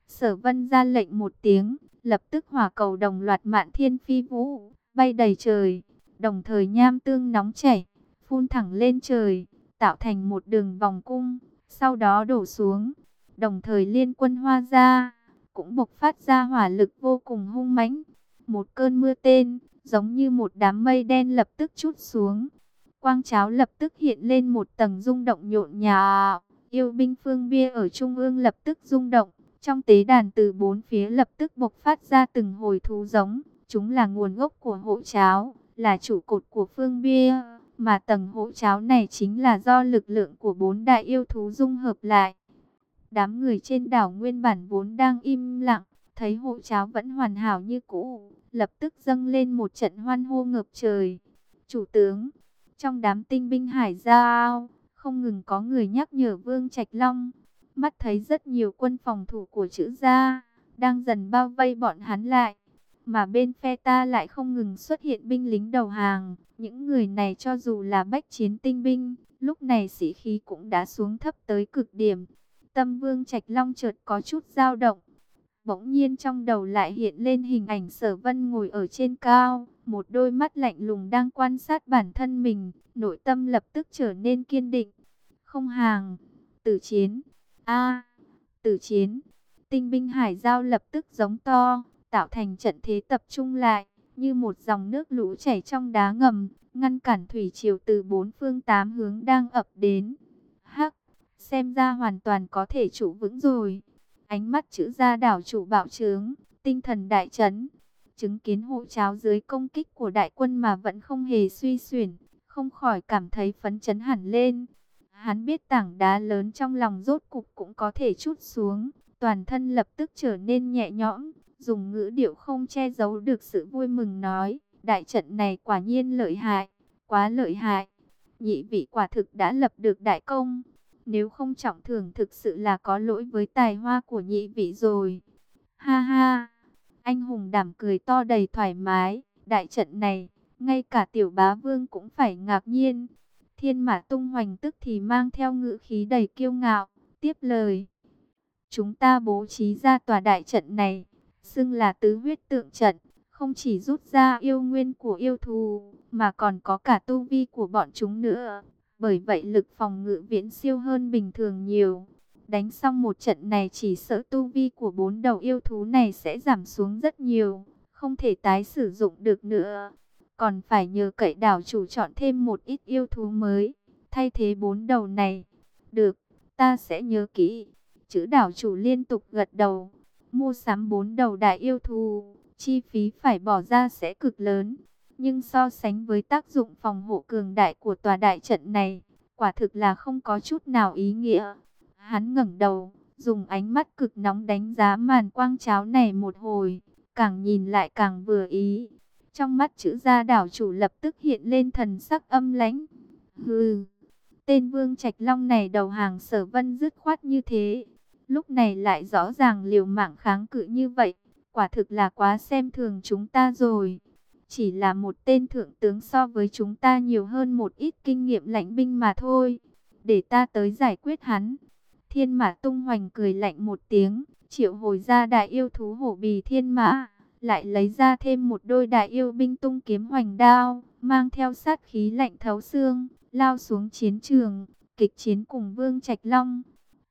Sở vân ra lệnh một tiếng, lập tức hỏa cầu đồng loạt mạn thiên phi vũ, bay đầy trời, đồng thời nham tương nóng chảy, phun thẳng lên trời, tạo thành một đường vòng cung, sau đó đổ xuống, đồng thời liên quân hoa ra, cũng bộc phát ra hỏa lực vô cùng hung mãnh. Một cơn mưa tên, giống như một đám mây đen lập tức chút xuống, Quang cháo lập tức hiện lên một tầng rung động nhộn nhà. Yêu binh phương bia ở trung ương lập tức rung động. Trong tế đàn từ bốn phía lập tức bộc phát ra từng hồi thú giống. Chúng là nguồn gốc của hộ cháo, là trụ cột của phương bia. Mà tầng hỗ cháo này chính là do lực lượng của bốn đại yêu thú dung hợp lại. Đám người trên đảo nguyên bản vốn đang im lặng, thấy hộ cháo vẫn hoàn hảo như cũ, lập tức dâng lên một trận hoan hô ngập trời. Chủ tướng, trong đám tinh binh hải giao, không ngừng có người nhắc nhở Vương Trạch Long. Mắt thấy rất nhiều quân phòng thủ của chữ gia, đang dần bao vây bọn hắn lại. Mà bên phe ta lại không ngừng xuất hiện binh lính đầu hàng. Những người này cho dù là bách chiến tinh binh, lúc này sĩ khí cũng đã xuống thấp tới cực điểm. Tâm Vương Trạch Long chợt có chút dao động. Bỗng nhiên trong đầu lại hiện lên hình ảnh sở vân ngồi ở trên cao, một đôi mắt lạnh lùng đang quan sát bản thân mình, nội tâm lập tức trở nên kiên định. Không hàng, tử chiến, a tử chiến, tinh binh hải giao lập tức giống to, tạo thành trận thế tập trung lại, như một dòng nước lũ chảy trong đá ngầm, ngăn cản thủy triều từ bốn phương tám hướng đang ập đến. Hắc, xem ra hoàn toàn có thể trụ vững rồi. Ánh mắt chữ gia đảo chủ bạo trướng, tinh thần đại chấn. chứng kiến hộ cháo dưới công kích của đại quân mà vẫn không hề suy xuyển, không khỏi cảm thấy phấn chấn hẳn lên. Hắn biết tảng đá lớn trong lòng rốt cục cũng có thể chút xuống, toàn thân lập tức trở nên nhẹ nhõm, dùng ngữ điệu không che giấu được sự vui mừng nói, đại trận này quả nhiên lợi hại, quá lợi hại. Nhị vị quả thực đã lập được đại công, nếu không trọng thưởng thực sự là có lỗi với tài hoa của nhị vị rồi. Ha ha, anh hùng đảm cười to đầy thoải mái, đại trận này, ngay cả tiểu bá vương cũng phải ngạc nhiên. Thiên mã tung hoành tức thì mang theo ngữ khí đầy kiêu ngạo, tiếp lời. Chúng ta bố trí ra tòa đại trận này, xưng là tứ huyết tượng trận, không chỉ rút ra yêu nguyên của yêu thù, mà còn có cả tu vi của bọn chúng nữa. Bởi vậy lực phòng ngự viễn siêu hơn bình thường nhiều. Đánh xong một trận này chỉ sợ tu vi của bốn đầu yêu thú này sẽ giảm xuống rất nhiều, không thể tái sử dụng được nữa. Còn phải nhờ cậy đảo chủ chọn thêm một ít yêu thú mới, thay thế bốn đầu này. Được, ta sẽ nhớ kỹ. Chữ đảo chủ liên tục gật đầu. Mua sắm bốn đầu đại yêu thú, chi phí phải bỏ ra sẽ cực lớn. Nhưng so sánh với tác dụng phòng hộ cường đại của tòa đại trận này, quả thực là không có chút nào ý nghĩa. Hắn ngẩng đầu, dùng ánh mắt cực nóng đánh giá màn quang cháo này một hồi, càng nhìn lại càng vừa ý. Trong mắt chữ gia đảo chủ lập tức hiện lên thần sắc âm lãnh. Hừ, tên vương trạch long này đầu hàng sở vân dứt khoát như thế. Lúc này lại rõ ràng liều mạng kháng cự như vậy. Quả thực là quá xem thường chúng ta rồi. Chỉ là một tên thượng tướng so với chúng ta nhiều hơn một ít kinh nghiệm lãnh binh mà thôi. Để ta tới giải quyết hắn. Thiên mã tung hoành cười lạnh một tiếng. Triệu hồi ra đại yêu thú hổ bì thiên mã lại lấy ra thêm một đôi đại yêu binh tung kiếm hoành đao, mang theo sát khí lạnh thấu xương, lao xuống chiến trường, kịch chiến cùng Vương Trạch Long.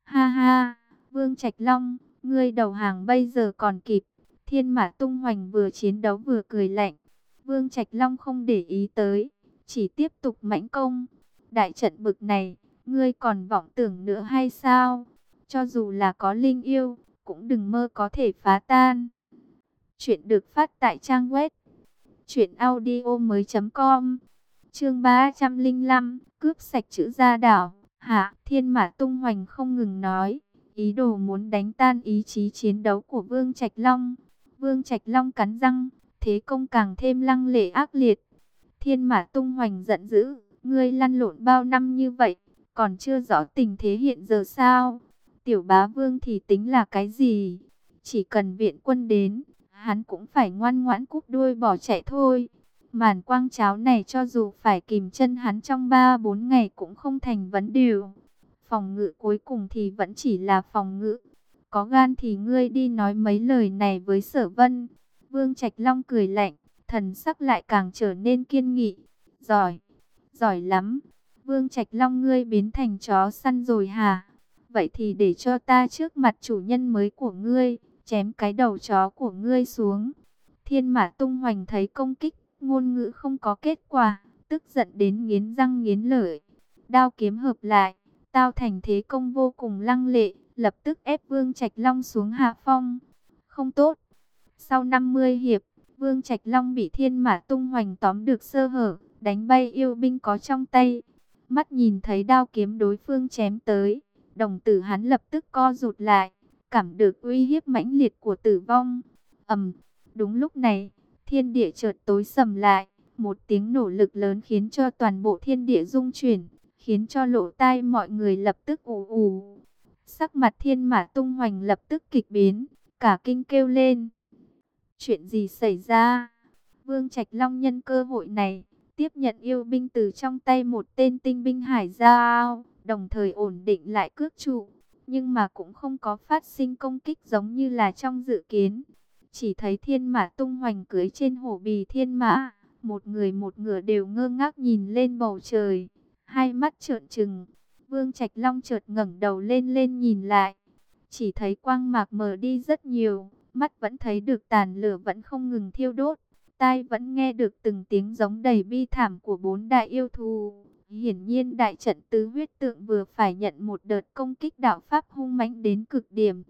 Ha ha, Vương Trạch Long, ngươi đầu hàng bây giờ còn kịp. Thiên Mã Tung Hoành vừa chiến đấu vừa cười lạnh. Vương Trạch Long không để ý tới, chỉ tiếp tục mãnh công. Đại trận bực này, ngươi còn vọng tưởng nữa hay sao? Cho dù là có linh yêu, cũng đừng mơ có thể phá tan. Chuyện được phát tại trang web truyệnaudiomoi.com. Chương 305, cướp sạch chữ gia đảo. Hạ, Thiên Mã tung hoành không ngừng nói, ý đồ muốn đánh tan ý chí chiến đấu của Vương Trạch Long. Vương Trạch Long cắn răng, thế công càng thêm lăng lệ ác liệt. Thiên Mã tung hoành giận dữ, ngươi lăn lộn bao năm như vậy, còn chưa rõ tình thế hiện giờ sao? Tiểu bá vương thì tính là cái gì? Chỉ cần viện quân đến, hắn cũng phải ngoan ngoãn cúp đuôi bỏ chạy thôi. Màn quang cháo này cho dù phải kìm chân hắn trong 3-4 ngày cũng không thành vấn điều. Phòng ngự cuối cùng thì vẫn chỉ là phòng ngự. Có gan thì ngươi đi nói mấy lời này với sở vân. Vương Trạch Long cười lạnh, thần sắc lại càng trở nên kiên nghị. Giỏi, giỏi lắm. Vương Trạch Long ngươi biến thành chó săn rồi hả? Vậy thì để cho ta trước mặt chủ nhân mới của ngươi chém cái đầu chó của ngươi xuống. Thiên mã tung hoành thấy công kích, ngôn ngữ không có kết quả, tức giận đến nghiến răng nghiến lợi. Đao kiếm hợp lại, tao thành thế công vô cùng lăng lệ, lập tức ép Vương Trạch Long xuống hạ phong. Không tốt. Sau 50 hiệp, Vương Trạch Long bị thiên mã tung hoành tóm được sơ hở, đánh bay yêu binh có trong tay. Mắt nhìn thấy đao kiếm đối phương chém tới, đồng tử hắn lập tức co rụt lại cảm được uy hiếp mãnh liệt của tử vong. ầm, đúng lúc này, thiên địa chợt tối sầm lại, một tiếng nổ lực lớn khiến cho toàn bộ thiên địa rung chuyển, khiến cho lộ tai mọi người lập tức ù ù. Sắc mặt thiên mã tung hoành lập tức kịch biến, cả kinh kêu lên. Chuyện gì xảy ra? Vương Trạch Long nhân cơ hội này, tiếp nhận yêu binh từ trong tay một tên tinh binh hải giao, đồng thời ổn định lại cước trụ nhưng mà cũng không có phát sinh công kích giống như là trong dự kiến. Chỉ thấy thiên mã tung hoành cưới trên hổ bì thiên mã, một người một ngựa đều ngơ ngác nhìn lên bầu trời, hai mắt trợn trừng. Vương Trạch Long chợt ngẩng đầu lên lên nhìn lại, chỉ thấy quang mạc mờ đi rất nhiều, mắt vẫn thấy được tàn lửa vẫn không ngừng thiêu đốt, tai vẫn nghe được từng tiếng giống đầy bi thảm của bốn đại yêu thù. Hiển nhiên đại trận tứ huyết tượng vừa phải nhận một đợt công kích đạo pháp hung mãnh đến cực điểm.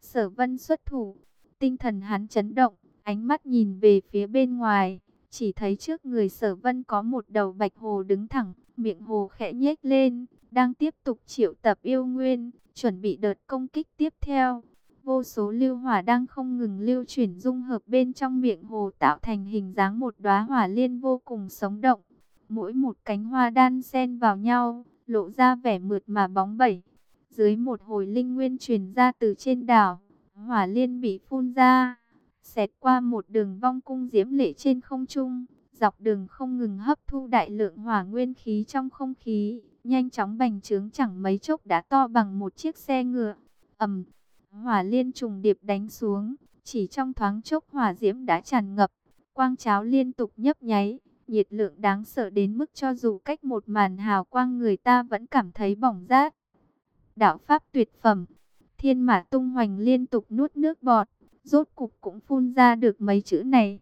Sở vân xuất thủ, tinh thần hắn chấn động, ánh mắt nhìn về phía bên ngoài, chỉ thấy trước người sở vân có một đầu bạch hồ đứng thẳng, miệng hồ khẽ nhếch lên, đang tiếp tục triệu tập yêu nguyên, chuẩn bị đợt công kích tiếp theo. Vô số lưu hỏa đang không ngừng lưu chuyển dung hợp bên trong miệng hồ tạo thành hình dáng một đóa hỏa liên vô cùng sống động. Mỗi một cánh hoa đan xen vào nhau, lộ ra vẻ mượt mà bóng bẩy. Dưới một hồi linh nguyên truyền ra từ trên đảo, hỏa liên bị phun ra, xẹt qua một đường vong cung diễm lệ trên không trung, dọc đường không ngừng hấp thu đại lượng hỏa nguyên khí trong không khí, nhanh chóng bành trướng chẳng mấy chốc đã to bằng một chiếc xe ngựa. ầm, hỏa liên trùng điệp đánh xuống, chỉ trong thoáng chốc hỏa diễm đã tràn ngập, quang cháo liên tục nhấp nháy, nhiệt lượng đáng sợ đến mức cho dù cách một màn hào quang người ta vẫn cảm thấy bỏng rát. Đạo pháp tuyệt phẩm, thiên mã tung hoành liên tục nuốt nước bọt, rốt cục cũng phun ra được mấy chữ này.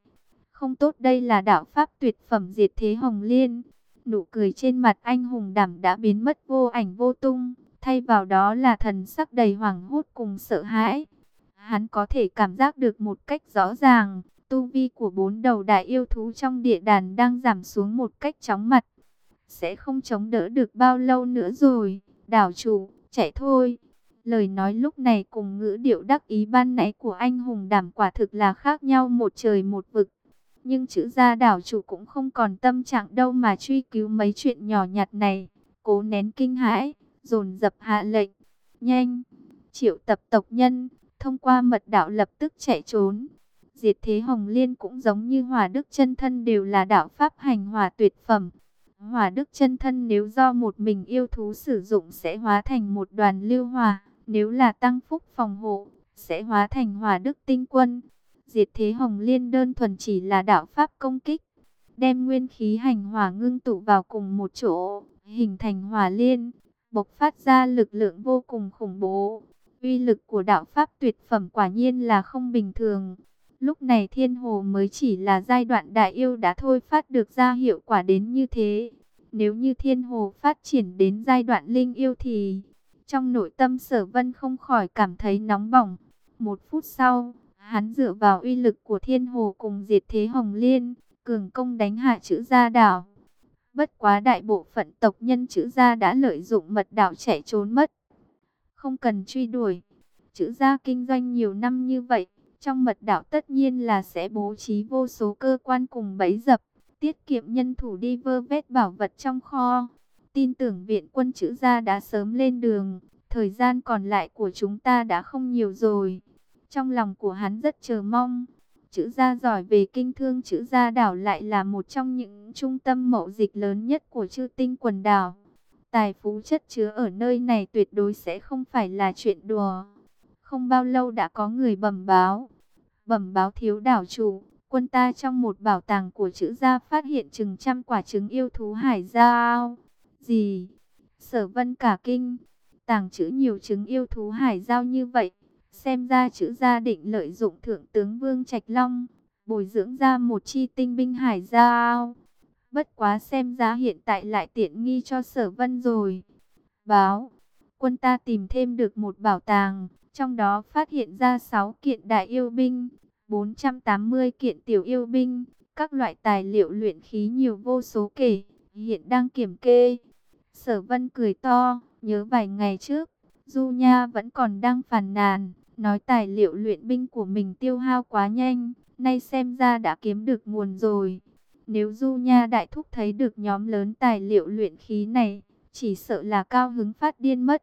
Không tốt đây là đạo pháp tuyệt phẩm diệt thế hồng liên. Nụ cười trên mặt anh hùng đảm đã biến mất vô ảnh vô tung, thay vào đó là thần sắc đầy hoảng hốt cùng sợ hãi. Hắn có thể cảm giác được một cách rõ ràng, tu vi của bốn đầu đại yêu thú trong địa đàn đang giảm xuống một cách chóng mặt. Sẽ không chống đỡ được bao lâu nữa rồi, đảo chủ, chạy thôi. Lời nói lúc này cùng ngữ điệu đắc ý ban nãy của anh hùng đảm quả thực là khác nhau một trời một vực. Nhưng chữ gia đảo chủ cũng không còn tâm trạng đâu mà truy cứu mấy chuyện nhỏ nhặt này. Cố nén kinh hãi, dồn dập hạ lệnh. Nhanh, triệu tập tộc nhân, thông qua mật đạo lập tức chạy trốn. Diệt thế Hồng Liên cũng giống như hòa đức chân thân đều là đạo pháp hành hòa tuyệt phẩm. Hỏa đức chân thân nếu do một mình yêu thú sử dụng sẽ hóa thành một đoàn lưu hỏa. Nếu là tăng phúc phòng hộ, sẽ hóa thành hỏa đức tinh quân. Diệt thế hồng liên đơn thuần chỉ là đạo pháp công kích. Đem nguyên khí hành hỏa ngưng tụ vào cùng một chỗ, hình thành hỏa liên, bộc phát ra lực lượng vô cùng khủng bố. Uy lực của đạo pháp tuyệt phẩm quả nhiên là không bình thường. Lúc này thiên hồ mới chỉ là giai đoạn đại yêu đã thôi phát được ra hiệu quả đến như thế. Nếu như thiên hồ phát triển đến giai đoạn linh yêu thì trong nội tâm sở vân không khỏi cảm thấy nóng bỏng. Một phút sau, hắn dựa vào uy lực của thiên hồ cùng diệt thế hồng liên, cường công đánh hạ chữ gia đảo. Bất quá đại bộ phận tộc nhân chữ gia đã lợi dụng mật đảo chạy trốn mất. Không cần truy đuổi. Chữ gia kinh doanh nhiều năm như vậy, trong mật đảo tất nhiên là sẽ bố trí vô số cơ quan cùng bẫy dập, tiết kiệm nhân thủ đi vơ vét bảo vật trong kho. Tin tưởng viện quân chữ gia đã sớm lên đường, thời gian còn lại của chúng ta đã không nhiều rồi. Trong lòng của hắn rất chờ mong. Chữ gia giỏi về kinh thương chữ gia đảo lại là một trong những trung tâm mậu dịch lớn nhất của chư tinh quần đảo. Tài phú chất chứa ở nơi này tuyệt đối sẽ không phải là chuyện đùa. Không bao lâu đã có người bẩm báo. Bẩm báo thiếu đảo chủ, quân ta trong một bảo tàng của chữ gia phát hiện chừng trăm quả trứng yêu thú hải giao. Gì? Sở vân cả kinh. Tàng chữ nhiều trứng yêu thú hải giao như vậy. Xem ra chữ gia định lợi dụng thượng tướng Vương Trạch Long. Bồi dưỡng ra một chi tinh binh hải giao. Bất quá xem ra hiện tại lại tiện nghi cho sở vân rồi. Báo. Quân ta tìm thêm được một bảo tàng. Trong đó phát hiện ra 6 kiện đại yêu binh. 480 kiện tiểu yêu binh. Các loại tài liệu luyện khí nhiều vô số kể. Hiện đang kiểm kê. Sở vân cười to, nhớ vài ngày trước, Du Nha vẫn còn đang phàn nàn, nói tài liệu luyện binh của mình tiêu hao quá nhanh, nay xem ra đã kiếm được nguồn rồi. Nếu Du Nha đại thúc thấy được nhóm lớn tài liệu luyện khí này, chỉ sợ là cao hứng phát điên mất.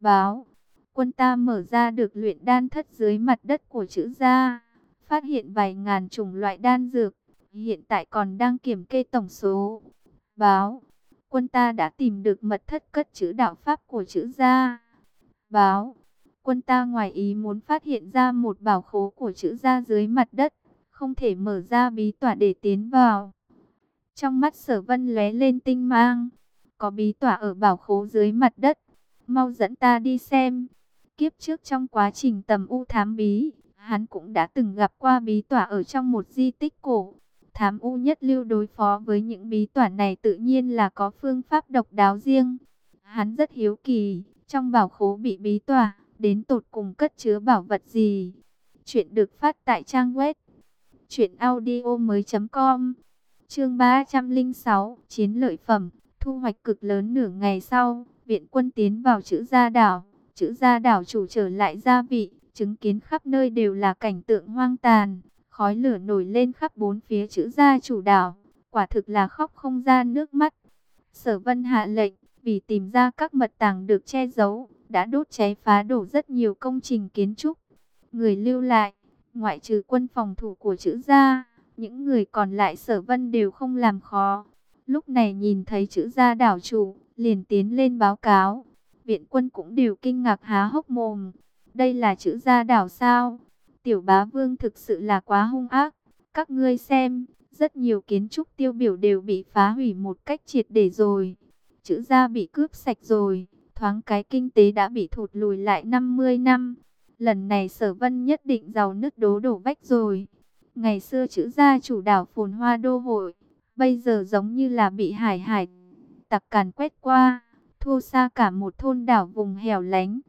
Báo, quân ta mở ra được luyện đan thất dưới mặt đất của chữ gia, phát hiện vài ngàn chủng loại đan dược, hiện tại còn đang kiểm kê tổng số. Báo, quân ta đã tìm được mật thất cất chữ đạo pháp của chữ gia. Báo, quân ta ngoài ý muốn phát hiện ra một bảo khố của chữ gia dưới mặt đất, không thể mở ra bí tỏa để tiến vào. Trong mắt sở vân lóe lên tinh mang, có bí tỏa ở bảo khố dưới mặt đất, mau dẫn ta đi xem. Kiếp trước trong quá trình tầm u thám bí, hắn cũng đã từng gặp qua bí tỏa ở trong một di tích cổ. Thám U nhất lưu đối phó với những bí tỏa này tự nhiên là có phương pháp độc đáo riêng. Hắn rất hiếu kỳ, trong bảo khố bị bí tỏa, đến tột cùng cất chứa bảo vật gì. Chuyện được phát tại trang web chuyệnaudio mới.com Chương 306 Chiến lợi phẩm, Thu hoạch cực lớn nửa ngày sau, Viện quân tiến vào chữ gia đảo. Chữ gia đảo chủ trở lại gia vị, Chứng kiến khắp nơi đều là cảnh tượng hoang tàn. Khói lửa nổi lên khắp bốn phía chữ gia chủ đảo. Quả thực là khóc không ra nước mắt. Sở vân hạ lệnh, Vì tìm ra các mật tàng được che giấu. Đã đốt cháy phá đổ rất nhiều công trình kiến trúc Người lưu lại Ngoại trừ quân phòng thủ của chữ gia, những người còn lại sở vân đều không làm khó. Lúc này nhìn thấy chữ gia đảo chủ, liền tiến lên báo cáo. Viện quân cũng đều kinh ngạc há hốc mồm. Đây là chữ gia đảo sao? Tiểu bá vương thực sự là quá hung ác. Các ngươi xem, rất nhiều kiến trúc tiêu biểu đều bị phá hủy một cách triệt để rồi. Chữ gia bị cướp sạch rồi, thoáng cái kinh tế đã bị thụt lùi lại 50 năm. Lần này sở vân nhất định giàu nứt đố đổ vách rồi. Ngày xưa chữ gia chủ đảo phồn hoa đô hội, bây giờ giống như là bị hải hải tặc càn quét qua, thua xa cả một thôn đảo vùng hẻo lánh.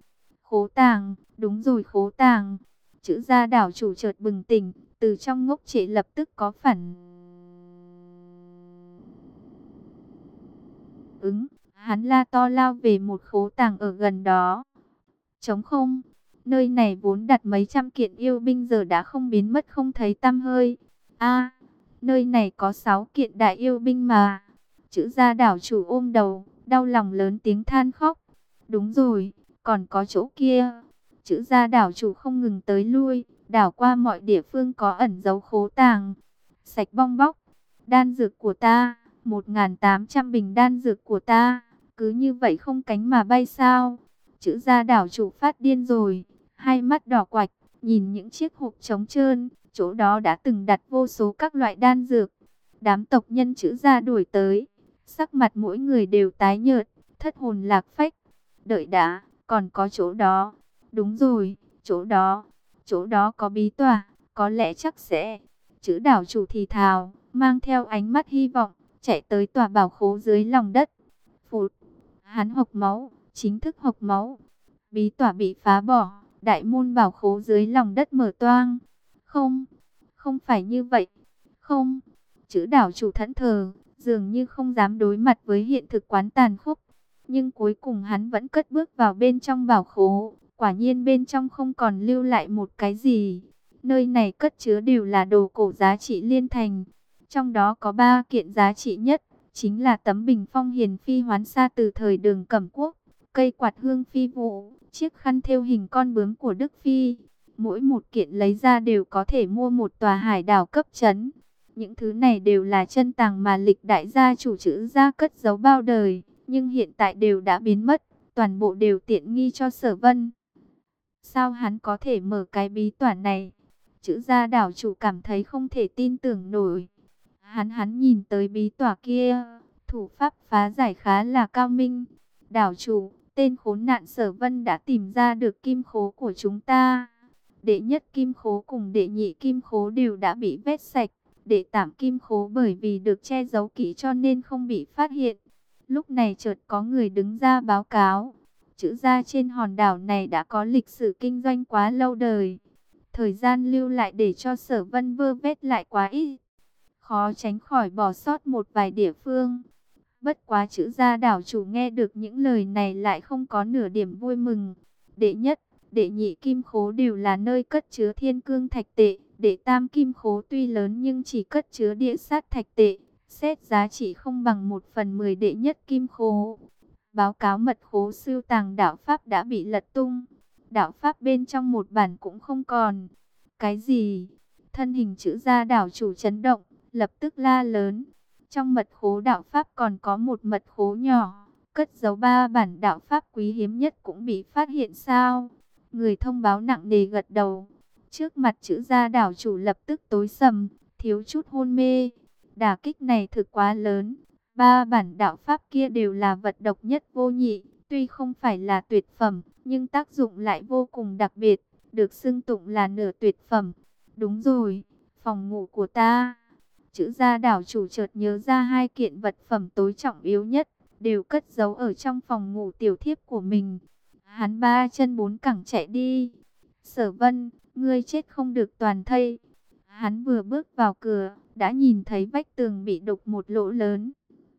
Khố tàng, đúng rồi khố tàng. Chữ gia đảo chủ chợt bừng tỉnh, từ trong ngốc trệ lập tức có phản. Ứng, hắn la to lao về một khố tàng ở gần đó. Chống không, Nơi này vốn đặt mấy trăm kiện yêu binh giờ đã không biến mất không thấy tăm hơi. A, nơi này có sáu kiện đại yêu binh mà. Chữ gia đảo chủ ôm đầu, đau lòng lớn tiếng than khóc. Đúng rồi, còn có chỗ kia. Chữ gia đảo chủ không ngừng tới lui, đảo qua mọi địa phương có ẩn dấu khố tàng. Sạch bong bóc, đan dược của ta, 1.800 bình đan dược của ta, cứ như vậy không cánh mà bay sao? Chữ gia đảo chủ phát điên rồi, hai mắt đỏ quạch, nhìn những chiếc hộp trống trơn, chỗ đó đã từng đặt vô số các loại đan dược. Đám tộc nhân chữ gia đuổi tới, sắc mặt mỗi người đều tái nhợt, thất hồn lạc phách. Đợi đã, còn có chỗ đó. Đúng rồi, chỗ đó, chỗ đó có bí tòa, có lẽ chắc sẽ. Chữ đảo chủ thì thào, mang theo ánh mắt hy vọng, chạy tới tòa bảo khố dưới lòng đất. Phụt, hắn hộc máu, chính thức hộc máu. Bí tòa bị phá bỏ, đại môn bảo khố dưới lòng đất mở toang. Không, không phải như vậy. Không, chữ đảo chủ thẫn thờ, dường như không dám đối mặt với hiện thực quán tàn khốc. Nhưng cuối cùng hắn vẫn cất bước vào bên trong bảo khố. Quả nhiên bên trong không còn lưu lại một cái gì. Nơi này cất chứa đều là đồ cổ giá trị liên thành. Trong đó có ba kiện giá trị nhất, chính là tấm bình phong hiền phi hoán xa từ thời đường cẩm quốc, cây quạt hương phi vụ, chiếc khăn thêu hình con bướm của Đức Phi. Mỗi một kiện lấy ra đều có thể mua một tòa hải đảo cấp chấn. Những thứ này đều là chân tàng mà lịch đại gia chủ chữ gia cất giấu bao đời, nhưng hiện tại đều đã biến mất, toàn bộ đều tiện nghi cho sở vân. Sao hắn có thể mở cái bí tỏa này? Chữ gia đảo chủ cảm thấy không thể tin tưởng nổi. Hắn hắn nhìn tới bí tỏa kia, thủ pháp phá giải khá là cao minh. Đảo chủ, Tên khốn nạn sở vân đã tìm ra được kim khố của chúng ta. Đệ nhất kim khố cùng đệ nhị kim khố đều đã bị vét sạch. Đệ tạm kim khố bởi vì được che giấu kỹ cho nên không bị phát hiện. Lúc này chợt có người đứng ra báo cáo. Chữ gia trên hòn đảo này đã có lịch sử kinh doanh quá lâu đời. Thời gian lưu lại để cho sở vân vơ vét lại quá ít. Khó tránh khỏi bỏ sót một vài địa phương. Bất quá chữ gia đảo chủ nghe được những lời này lại không có nửa điểm vui mừng. Đệ nhất, đệ nhị kim khố đều là nơi cất chứa thiên cương thạch tệ. Đệ tam kim khố tuy lớn nhưng chỉ cất chứa địa sát thạch tệ. Xét giá trị không bằng một phần mười đệ nhất kim khố. Báo cáo mật khố siêu tàng đạo Pháp đã bị lật tung. Đạo Pháp bên trong một bản cũng không còn. Cái gì? Thân hình chữ gia đảo chủ chấn động, lập tức la lớn. Trong mật khố đạo Pháp còn có một mật khố nhỏ, cất giấu ba bản đạo Pháp quý hiếm nhất cũng bị phát hiện sao. Người thông báo nặng nề gật đầu. Trước mặt chữ gia đảo chủ lập tức tối sầm, thiếu chút hôn mê. Đả kích này thực quá lớn. Ba bản đạo Pháp kia đều là vật độc nhất vô nhị. Tuy không phải là tuyệt phẩm, nhưng tác dụng lại vô cùng đặc biệt. Được xưng tụng là nửa tuyệt phẩm. Đúng rồi, phòng ngủ của ta Chữ gia đảo chủ chợt nhớ ra hai kiện vật phẩm tối trọng yếu nhất, đều cất giấu ở trong phòng ngủ tiểu thiếp của mình. Hắn ba chân bốn cẳng chạy đi. Sở vân, ngươi chết không được toàn thây. Hắn vừa bước vào cửa, đã nhìn thấy vách tường bị đục một lỗ lớn.